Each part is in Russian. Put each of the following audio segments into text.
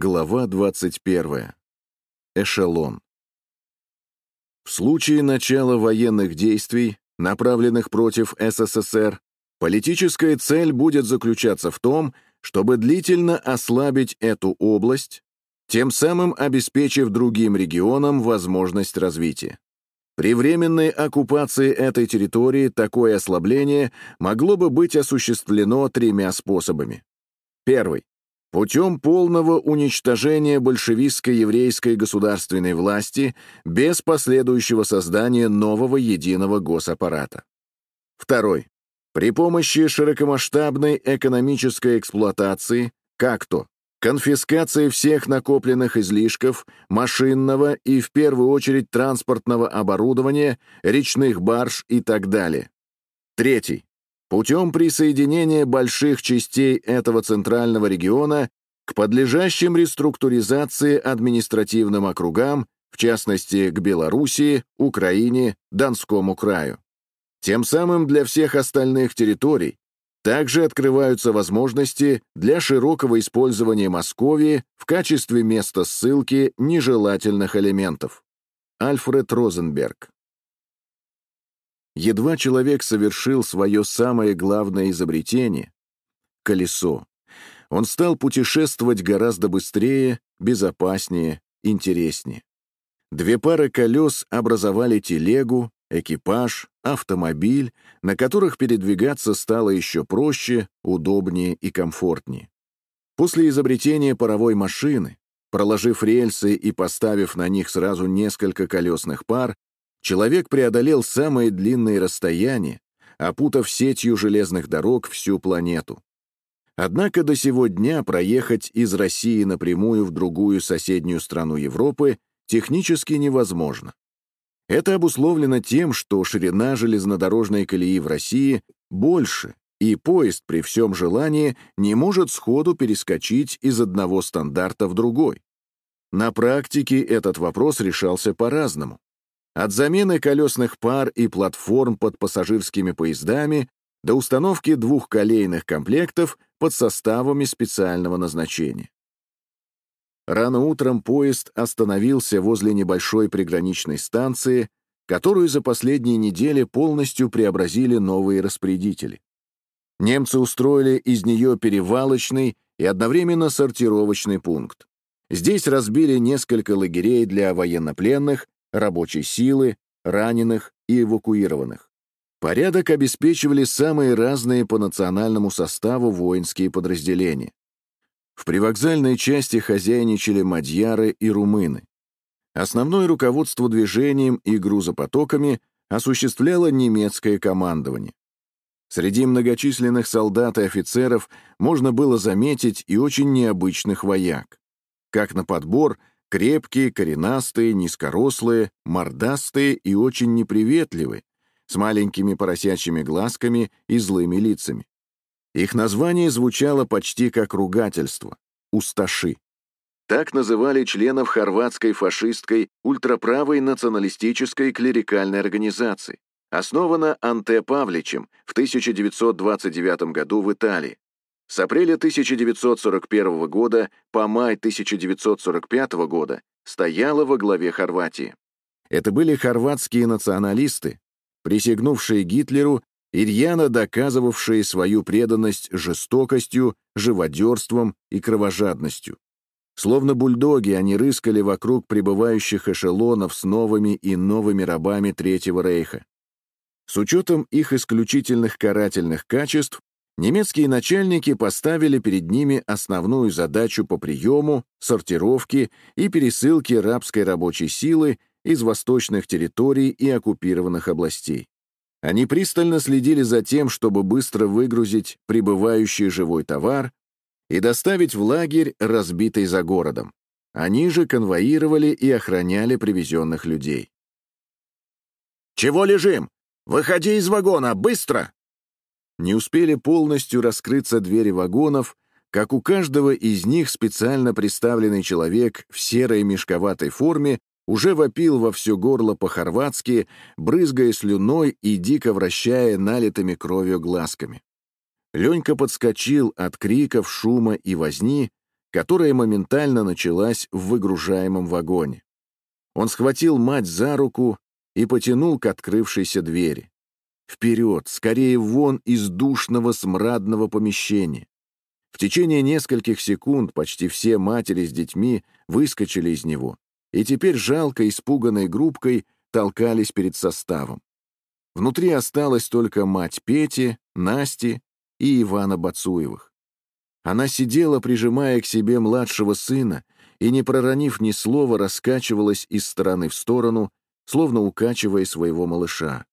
Глава 21. Эшелон. В случае начала военных действий, направленных против СССР, политическая цель будет заключаться в том, чтобы длительно ослабить эту область, тем самым обеспечив другим регионам возможность развития. При временной оккупации этой территории такое ослабление могло бы быть осуществлено тремя способами. Первый путем полного уничтожения большевистской еврейской государственной власти без последующего создания нового единого госаппарата. Второй. При помощи широкомасштабной экономической эксплуатации, как то конфискации всех накопленных излишков, машинного и, в первую очередь, транспортного оборудования, речных барж и так далее. Третий путем присоединения больших частей этого центрального региона к подлежащим реструктуризации административным округам, в частности, к Белоруссии, Украине, Донскому краю. Тем самым для всех остальных территорий также открываются возможности для широкого использования Московии в качестве места ссылки нежелательных элементов. Альфред Розенберг Едва человек совершил свое самое главное изобретение — колесо. Он стал путешествовать гораздо быстрее, безопаснее, интереснее. Две пары колес образовали телегу, экипаж, автомобиль, на которых передвигаться стало еще проще, удобнее и комфортнее. После изобретения паровой машины, проложив рельсы и поставив на них сразу несколько колесных пар, Человек преодолел самые длинные расстояния, опутав сетью железных дорог всю планету. Однако до сего дня проехать из России напрямую в другую соседнюю страну Европы технически невозможно. Это обусловлено тем, что ширина железнодорожной колеи в России больше, и поезд при всем желании не может сходу перескочить из одного стандарта в другой. На практике этот вопрос решался по-разному. От замены колесных пар и платформ под пассажирскими поездами до установки двух колейных комплектов под составами специального назначения. Рано утром поезд остановился возле небольшой приграничной станции, которую за последние недели полностью преобразили новые распорядители. Немцы устроили из нее перевалочный и одновременно сортировочный пункт. Здесь разбили несколько лагерей для военнопленных рабочей силы, раненых и эвакуированных. Порядок обеспечивали самые разные по национальному составу воинские подразделения. В привокзальной части хозяйничали мадьяры и румыны. Основное руководство движением и грузопотоками осуществляло немецкое командование. Среди многочисленных солдат и офицеров можно было заметить и очень необычных вояк. Как на подбор, Крепкие, коренастые, низкорослые, мордастые и очень неприветливые, с маленькими поросячьими глазками и злыми лицами. Их название звучало почти как ругательство — «усташи». Так называли членов хорватской фашистской ультраправой националистической клерикальной организации. Основана Анте Павличем в 1929 году в Италии. С апреля 1941 года по май 1945 года стояла во главе Хорватии. Это были хорватские националисты, присягнувшие Гитлеру и рьяно доказывавшие свою преданность жестокостью, живодерством и кровожадностью. Словно бульдоги они рыскали вокруг прибывающих эшелонов с новыми и новыми рабами Третьего Рейха. С учетом их исключительных карательных качеств, Немецкие начальники поставили перед ними основную задачу по приему, сортировке и пересылке рабской рабочей силы из восточных территорий и оккупированных областей. Они пристально следили за тем, чтобы быстро выгрузить прибывающий живой товар и доставить в лагерь, разбитый за городом. Они же конвоировали и охраняли привезенных людей. «Чего лежим? Выходи из вагона, быстро!» Не успели полностью раскрыться двери вагонов, как у каждого из них специально представленный человек в серой мешковатой форме уже вопил во все горло по-хорватски, брызгая слюной и дико вращая налитыми кровью глазками. Ленька подскочил от криков, шума и возни, которая моментально началась в выгружаемом вагоне. Он схватил мать за руку и потянул к открывшейся двери. Вперед, скорее вон из душного смрадного помещения. В течение нескольких секунд почти все матери с детьми выскочили из него, и теперь жалко испуганной группкой толкались перед составом. Внутри осталась только мать Пети, Насти и Ивана Бацуевых. Она сидела, прижимая к себе младшего сына, и, не проронив ни слова, раскачивалась из стороны в сторону, словно укачивая своего малыша.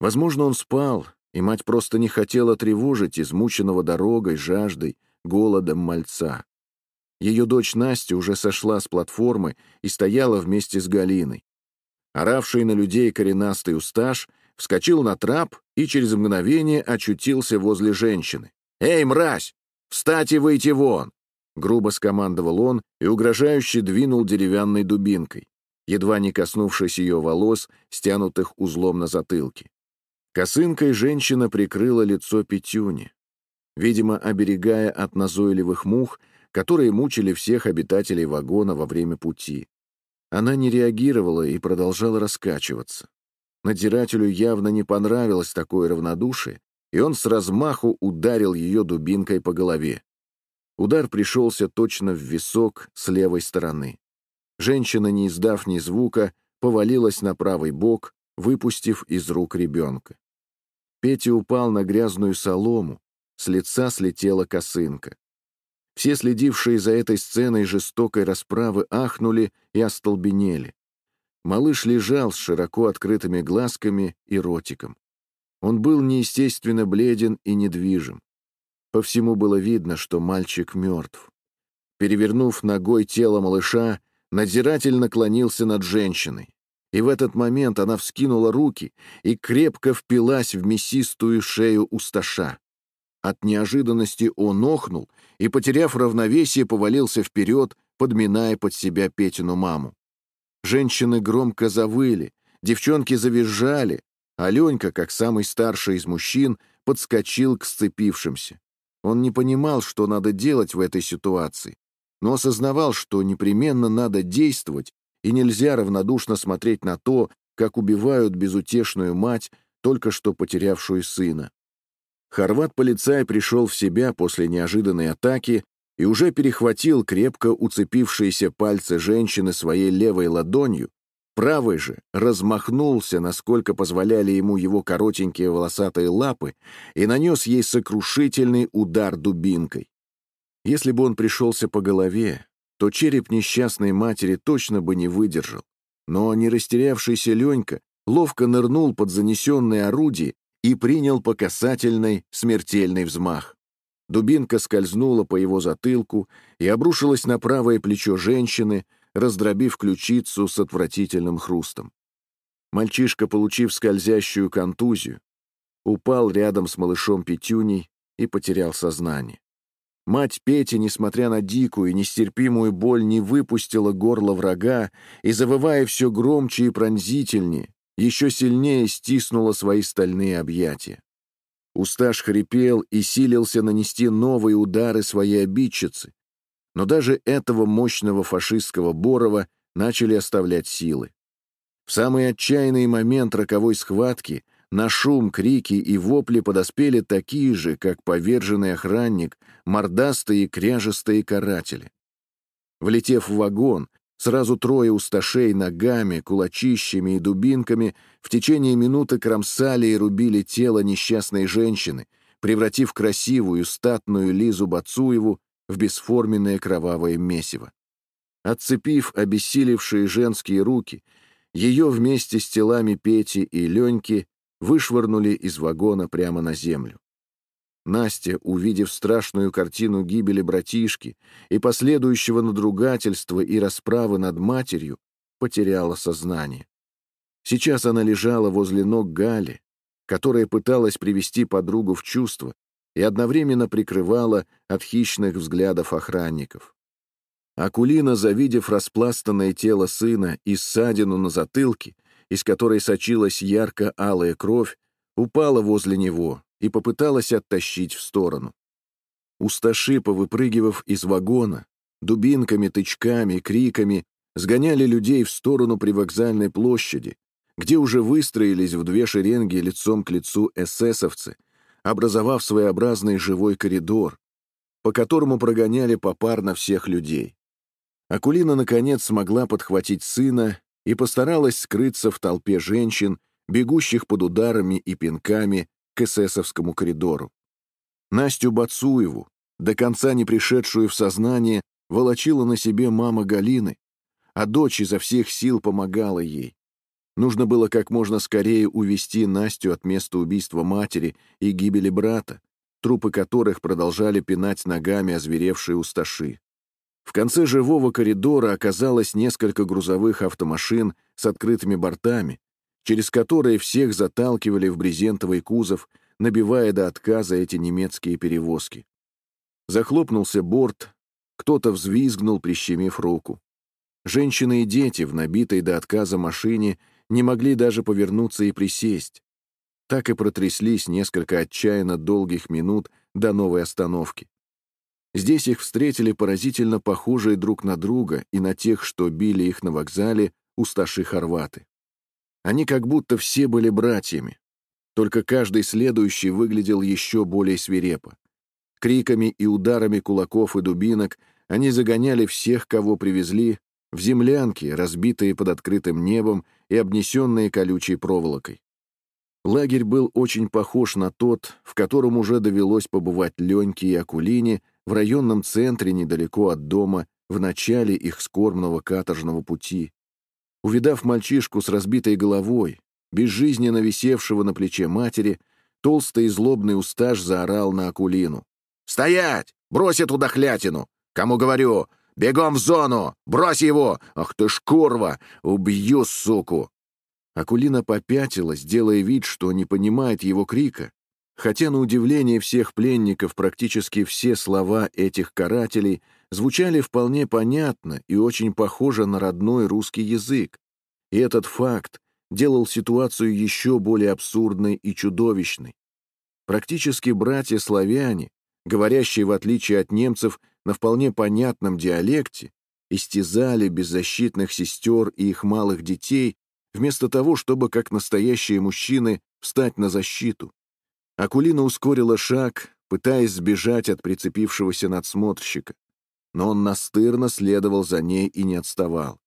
Возможно, он спал, и мать просто не хотела тревожить измученного дорогой, жаждой, голодом мальца. Ее дочь Настя уже сошла с платформы и стояла вместе с Галиной. Оравший на людей коренастый усташ вскочил на трап и через мгновение очутился возле женщины. «Эй, мразь! Встать и выйти вон!» Грубо скомандовал он и угрожающе двинул деревянной дубинкой, едва не коснувшись ее волос, стянутых узлом на затылке. Косынкой женщина прикрыла лицо Петюни, видимо, оберегая от назойливых мух, которые мучили всех обитателей вагона во время пути. Она не реагировала и продолжала раскачиваться. Надзирателю явно не понравилось такое равнодушие, и он с размаху ударил ее дубинкой по голове. Удар пришелся точно в висок с левой стороны. Женщина, не издав ни звука, повалилась на правый бок, выпустив из рук ребенка. Петя упал на грязную солому, с лица слетела косынка. Все следившие за этой сценой жестокой расправы ахнули и остолбенели. Малыш лежал с широко открытыми глазками и ротиком. Он был неестественно бледен и недвижим. По всему было видно, что мальчик мертв. Перевернув ногой тело малыша, надзиратель наклонился над женщиной. И в этот момент она вскинула руки и крепко впилась в мясистую шею усташа. От неожиданности он охнул и, потеряв равновесие, повалился вперед, подминая под себя Петину маму. Женщины громко завыли, девчонки завизжали, а Ленька, как самый старший из мужчин, подскочил к сцепившимся. Он не понимал, что надо делать в этой ситуации, но осознавал, что непременно надо действовать, и нельзя равнодушно смотреть на то, как убивают безутешную мать, только что потерявшую сына. Хорват-полицай пришел в себя после неожиданной атаки и уже перехватил крепко уцепившиеся пальцы женщины своей левой ладонью, правый же размахнулся, насколько позволяли ему его коротенькие волосатые лапы, и нанес ей сокрушительный удар дубинкой. Если бы он пришелся по голове, то череп несчастной матери точно бы не выдержал. Но не растерявшийся Ленька ловко нырнул под занесенное орудие и принял по касательной смертельный взмах. Дубинка скользнула по его затылку и обрушилась на правое плечо женщины, раздробив ключицу с отвратительным хрустом. Мальчишка, получив скользящую контузию, упал рядом с малышом Петюней и потерял сознание. Мать Пети, несмотря на дикую и нестерпимую боль, не выпустила горло врага и, завывая все громче и пронзительнее, еще сильнее стиснула свои стальные объятия. Усташ хрипел и силился нанести новые удары своей обидчицы, но даже этого мощного фашистского Борова начали оставлять силы. В самый отчаянный момент роковой схватки на шум, крики и вопли подоспели такие же, как поверженный охранник, мордастые и кряжестые каратели. Влетев в вагон, сразу трое усташей ногами, кулачищами и дубинками в течение минуты кромсали и рубили тело несчастной женщины, превратив красивую, статную Лизу Бацуеву в бесформенное кровавое месиво. Отцепив обессилевшие женские руки, ее вместе с телами Пети и Леньки вышвырнули из вагона прямо на землю. Настя, увидев страшную картину гибели братишки и последующего надругательства и расправы над матерью, потеряла сознание. Сейчас она лежала возле ног Гали, которая пыталась привести подругу в чувство и одновременно прикрывала от хищных взглядов охранников. Акулина, завидев распластанное тело сына и ссадину на затылке, из которой сочилась ярко-алая кровь, упала возле него и попыталась оттащить в сторону. Усташи, выпрыгивав из вагона, дубинками, тычками, криками сгоняли людей в сторону привокзальной площади, где уже выстроились в две шеренги лицом к лицу эсэсовцы, образовав своеобразный живой коридор, по которому прогоняли попарно всех людей. Акулина, наконец, смогла подхватить сына и постаралась скрыться в толпе женщин, бегущих под ударами и пинками к эсэсовскому коридору. Настю Бацуеву, до конца не пришедшую в сознание, волочила на себе мама Галины, а дочь изо всех сил помогала ей. Нужно было как можно скорее увести Настю от места убийства матери и гибели брата, трупы которых продолжали пинать ногами озверевшие усташи. В конце живого коридора оказалось несколько грузовых автомашин с открытыми бортами, через которые всех заталкивали в брезентовый кузов, набивая до отказа эти немецкие перевозки. Захлопнулся борт, кто-то взвизгнул, прищемив руку. Женщины и дети в набитой до отказа машине не могли даже повернуться и присесть. Так и протряслись несколько отчаянно долгих минут до новой остановки. Здесь их встретили поразительно похожие друг на друга и на тех, что били их на вокзале, усташи-хорваты. Они как будто все были братьями, только каждый следующий выглядел еще более свирепо. Криками и ударами кулаков и дубинок они загоняли всех, кого привезли, в землянки, разбитые под открытым небом и обнесенные колючей проволокой. Лагерь был очень похож на тот, в котором уже довелось побывать Леньке и Акулине в районном центре недалеко от дома в начале их скорбного каторжного пути. Увидав мальчишку с разбитой головой, безжизненно висевшего на плече матери, толстый и злобный устаж заорал на Акулину. «Стоять! Брось эту дохлятину! Кому говорю? Бегом в зону! Брось его! Ах ты ж курва! Убью, суку!» Акулина попятилась, делая вид, что не понимает его крика, хотя на удивление всех пленников практически все слова этих карателей звучали вполне понятно и очень похоже на родной русский язык. И этот факт делал ситуацию еще более абсурдной и чудовищной. Практически братья-славяне, говорящие в отличие от немцев на вполне понятном диалекте, истязали беззащитных сестер и их малых детей, вместо того, чтобы, как настоящие мужчины, встать на защиту. Акулина ускорила шаг, пытаясь сбежать от прицепившегося надсмотрщика. Но он настырно следовал за ней и не отставал.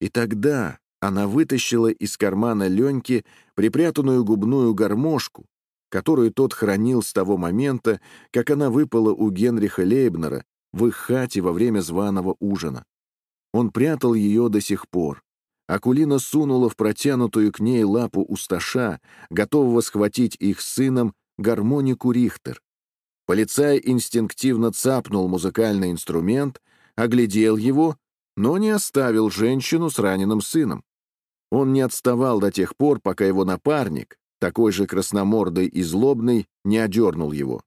И тогда она вытащила из кармана Леньки припрятанную губную гармошку, которую тот хранил с того момента, как она выпала у Генриха Лейбнера в их хате во время званого ужина. Он прятал ее до сих пор. Акулина сунула в протянутую к ней лапу усташа, готового схватить их с сыном гармонику Рихтер. Полицай инстинктивно цапнул музыкальный инструмент, оглядел его, но не оставил женщину с раненым сыном. Он не отставал до тех пор, пока его напарник, такой же красномордый и злобный, не одернул его.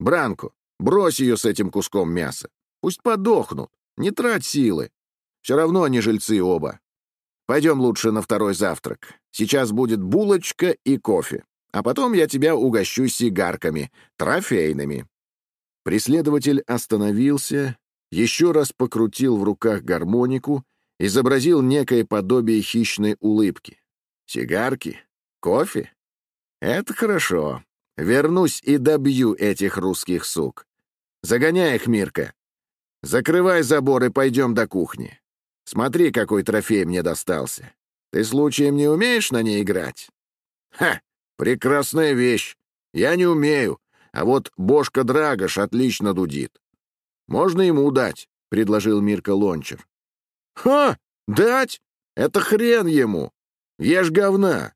«Бранко, брось ее с этим куском мяса. Пусть подохнут, не трать силы. Все равно они жильцы оба. Пойдем лучше на второй завтрак. Сейчас будет булочка и кофе а потом я тебя угощу сигарками, трофейными». Преследователь остановился, еще раз покрутил в руках гармонику, изобразил некое подобие хищной улыбки. «Сигарки? Кофе? Это хорошо. Вернусь и добью этих русских сук. Загоняй их, Мирка. Закрывай забор и пойдем до кухни. Смотри, какой трофей мне достался. Ты случаем не умеешь на ней играть? Ха! Прекрасная вещь. Я не умею, а вот Бошка Драгош отлично дудит. Можно ему дать, — предложил Мирка Лончер. Ха! Дать? Это хрен ему. Ешь говна.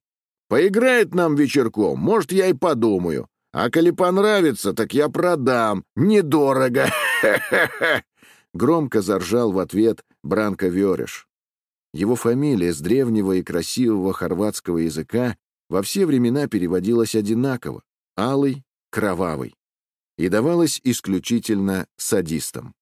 Поиграет нам вечерком, может, я и подумаю. А коли понравится, так я продам. Недорого. Громко заржал в ответ Бранко Вереш. Его фамилия с древнего и красивого хорватского языка во все времена переводилось одинаково — алый, кровавый, и давалось исключительно садистам.